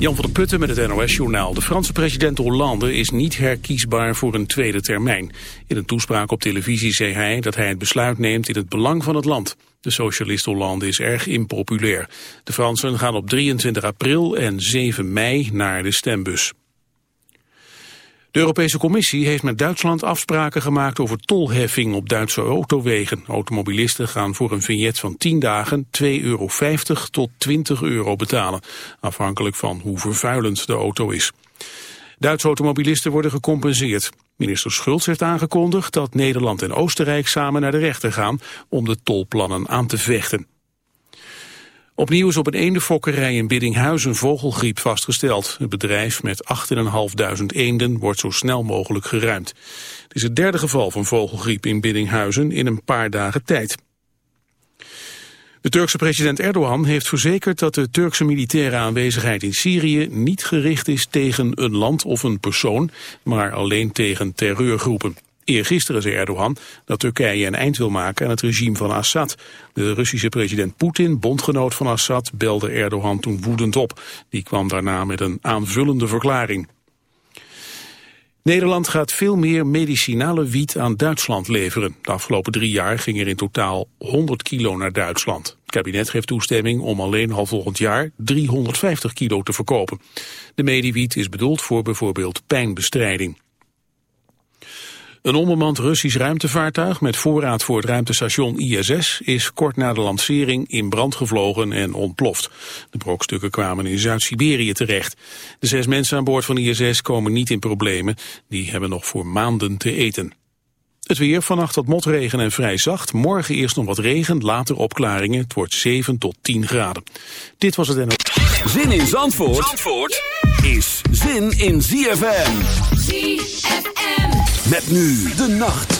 Jan van der Putten met het NOS-journaal. De Franse president Hollande is niet herkiesbaar voor een tweede termijn. In een toespraak op televisie zei hij dat hij het besluit neemt in het belang van het land. De socialist Hollande is erg impopulair. De Fransen gaan op 23 april en 7 mei naar de stembus. De Europese Commissie heeft met Duitsland afspraken gemaakt over tolheffing op Duitse autowegen. Automobilisten gaan voor een vignet van 10 dagen 2,50 euro tot 20 euro betalen, afhankelijk van hoe vervuilend de auto is. Duitse automobilisten worden gecompenseerd. Minister Schulz heeft aangekondigd dat Nederland en Oostenrijk samen naar de rechter gaan om de tolplannen aan te vechten. Opnieuw is op een eendenfokkerij in Biddinghuizen vogelgriep vastgesteld. Het bedrijf met 8.500 eenden wordt zo snel mogelijk geruimd. Het is het derde geval van vogelgriep in Biddinghuizen in een paar dagen tijd. De Turkse president Erdogan heeft verzekerd dat de Turkse militaire aanwezigheid in Syrië niet gericht is tegen een land of een persoon, maar alleen tegen terreurgroepen. Eergisteren zei Erdogan dat Turkije een eind wil maken aan het regime van Assad. De Russische president Poetin, bondgenoot van Assad, belde Erdogan toen woedend op. Die kwam daarna met een aanvullende verklaring. Nederland gaat veel meer medicinale wiet aan Duitsland leveren. De afgelopen drie jaar ging er in totaal 100 kilo naar Duitsland. Het kabinet geeft toestemming om alleen al volgend jaar 350 kilo te verkopen. De mediewiet is bedoeld voor bijvoorbeeld pijnbestrijding. Een onbemand Russisch ruimtevaartuig met voorraad voor het ruimtestation ISS is kort na de lancering in brand gevlogen en ontploft. De brokstukken kwamen in Zuid-Siberië terecht. De zes mensen aan boord van ISS komen niet in problemen. Die hebben nog voor maanden te eten. Het weer, vannacht wat motregen en vrij zacht. Morgen eerst nog wat regen, later opklaringen. Het wordt 7 tot 10 graden. Dit was het Zin in Zandvoort, Zandvoort is zin in ZFM. ZFM. Met nu de nacht.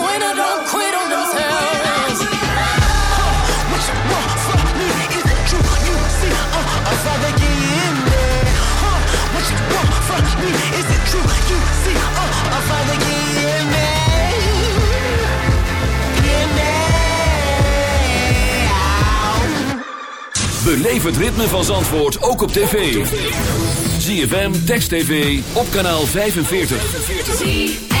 me? Is it true? You see, uh, I'd rather get there. Beleef het ritme van Zandvoort ook op tv. ZFM, Text TV, op kanaal 45.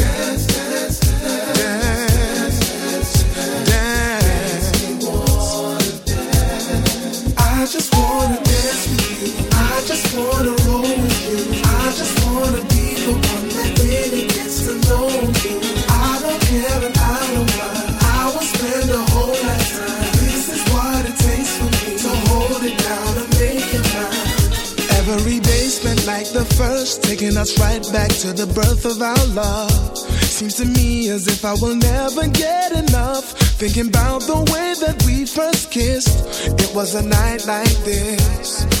Thinking about the way that we first kissed. It was a night like this.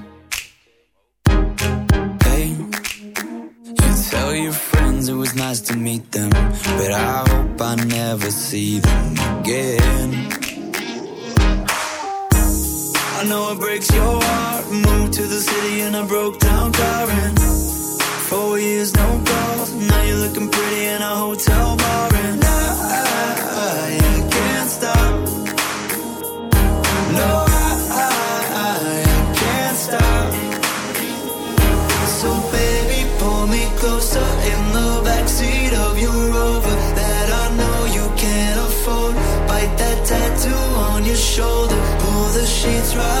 sheets right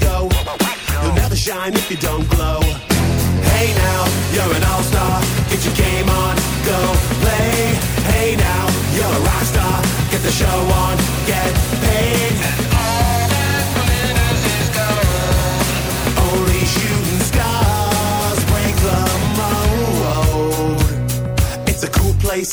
go. You'll never shine if you don't glow. Hey now, you're an all-star. Get your game on, go play. Hey now, you're a rock star. Get the show on, get paid. All that bling is gone. Only shooting stars break the mold. It's a cool place,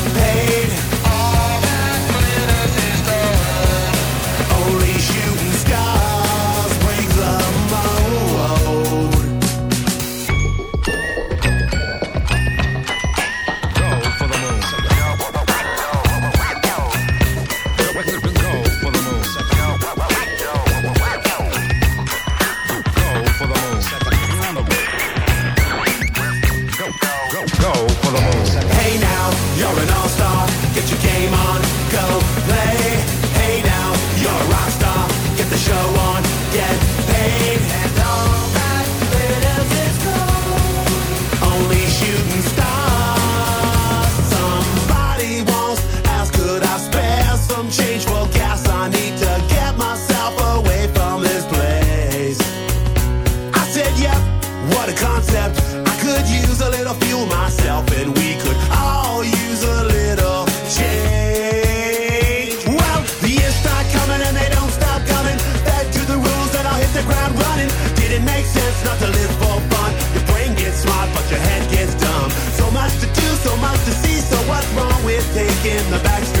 not to live for fun. Your brain gets smart, but your head gets dumb. So much to do, so much to see. So what's wrong with taking the back streets?